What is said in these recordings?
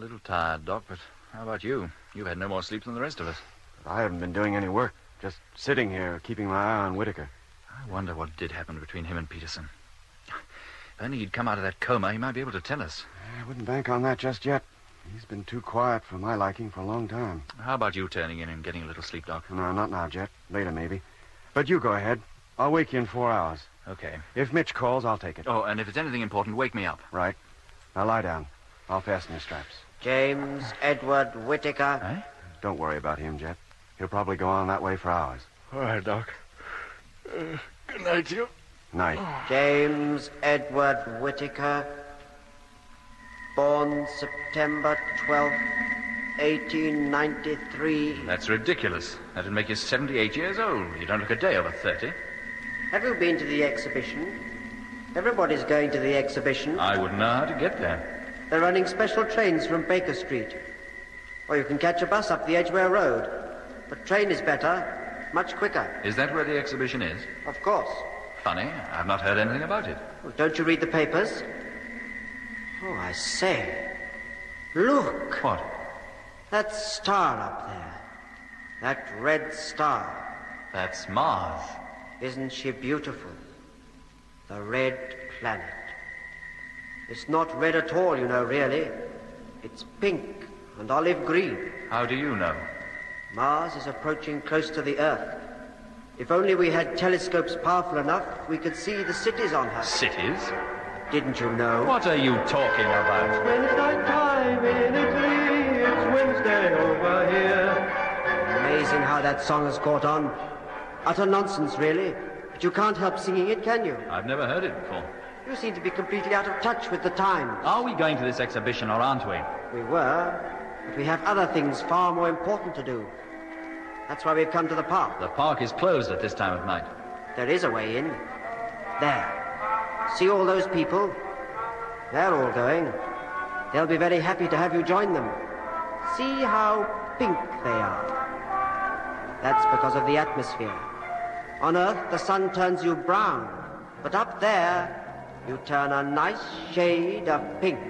little tired, Doc, but how about you? You've had no more sleep than the rest of us. But I haven't been doing any work. Just sitting here, keeping my eye on Whitaker. I wonder what did happen between him and Peterson. If only he'd come out of that coma, he might be able to tell us. I wouldn't bank on that just yet. He's been too quiet for my liking for a long time. How about you turning in and getting a little sleep, Doc? No, not now, Jet. Later, maybe. But you go ahead. I'll wake you in four hours. Okay. If Mitch calls, I'll take it. Oh, and if it's anything important, wake me up. Right. Now lie down. I'll fasten your straps. James Edward Whitaker. Eh? Don't worry about him, Jet. He'll probably go on that way for hours. All right, Doc. Uh, good night, to you. Night. James Edward Whitaker. Born September 12th, 1893. That's ridiculous. That'd make you 78 years old. You don't look a day over 30. Have you been to the exhibition? Everybody's going to the exhibition. I wouldn't know how to get there. They're running special trains from Baker Street. Or you can catch a bus up the Edgware Road. But train is better, much quicker. Is that where the exhibition is? Of course. Funny. I've not heard anything about it. Well, don't you read the papers? Oh, I say. Look. What? That star up there. That red star. That's Mars. Isn't she beautiful? The red planet. It's not red at all, you know, really. It's pink and olive green. How do you know? Mars is approaching close to the Earth. If only we had telescopes powerful enough, we could see the cities on her. Cities? Didn't you know? What are you talking about? Wednesday time in Italy, it's Wednesday over here. Amazing how that song has caught on. Utter nonsense, really. But you can't help singing it, can you? I've never heard it before. You seem to be completely out of touch with the times. Are we going to this exhibition or aren't we? We were, but we have other things far more important to do. That's why we've come to the park. The park is closed at this time of night. There is a way in. There. See all those people? They're all going. They'll be very happy to have you join them. See how pink they are. That's because of the atmosphere. On Earth, the sun turns you brown, but up there, you turn a nice shade of pink.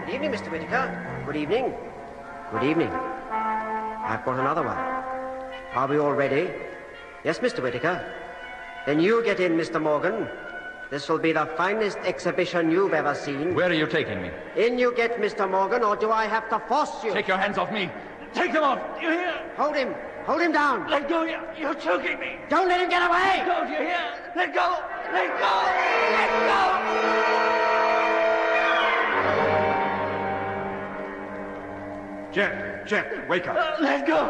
Good evening, Mr. Whitaker. Good evening. Good evening. I've brought another one. Are we all ready? Yes, Mr. Whitaker. Then you get in, Mr. Morgan. This will be the finest exhibition you've ever seen. Where are you taking me? In you get, Mr. Morgan, or do I have to force you? Take your hands off me. Take them off. Do you hear? Hold him. Hold him down. Let go, you're, you're choking me. Don't let him get away. Let go, do you hear? Let go, let go, let go. Jet, Jet, wake up. Uh, let go,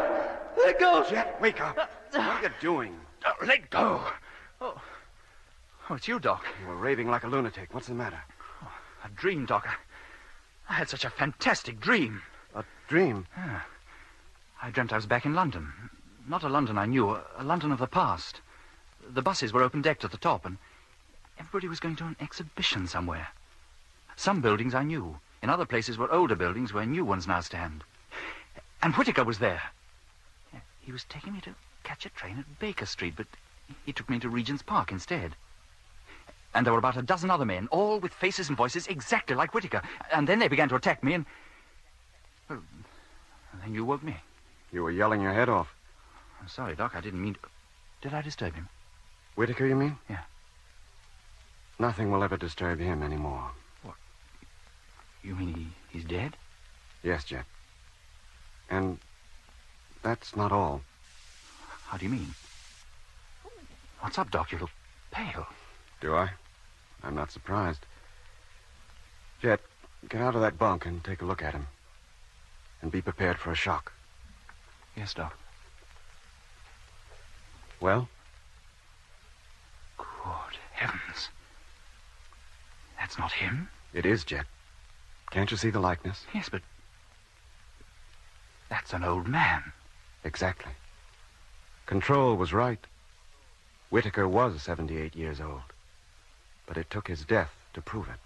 let go. Jet, wake up. What are you doing? Uh, let go. Oh. oh, it's you, Doc. You were raving like a lunatic. What's the matter? A dream, Doc. I, I had such a fantastic dream. A dream? Yeah. I dreamt I was back in London. Not a London I knew, a, a London of the past. The buses were open decked at the top, and everybody was going to an exhibition somewhere. Some buildings I knew. In other places were older buildings where new ones now stand. And Whitaker was there. He was taking me to catch a train at Baker Street, but he took me to Regent's Park instead. And there were about a dozen other men, all with faces and voices exactly like Whitaker. And then they began to attack me, and. Well, then you woke me. You were yelling your head off. I'm sorry, Doc. I didn't mean to. Did I disturb him? Whitaker, you mean? Yeah. Nothing will ever disturb him anymore. What? You mean he, he's dead? Yes, Jet. And that's not all. How do you mean? What's up, Doc? You look pale. Do I? I'm not surprised. Jet, get out of that bunk and take a look at him. And be prepared for a shock. Yes, Doc. Well? Good heavens. That's not him? It is, Jet. Can't you see the likeness? Yes, but. That's an old man. Exactly. Control was right. Whitaker was 78 years old. But it took his death to prove it.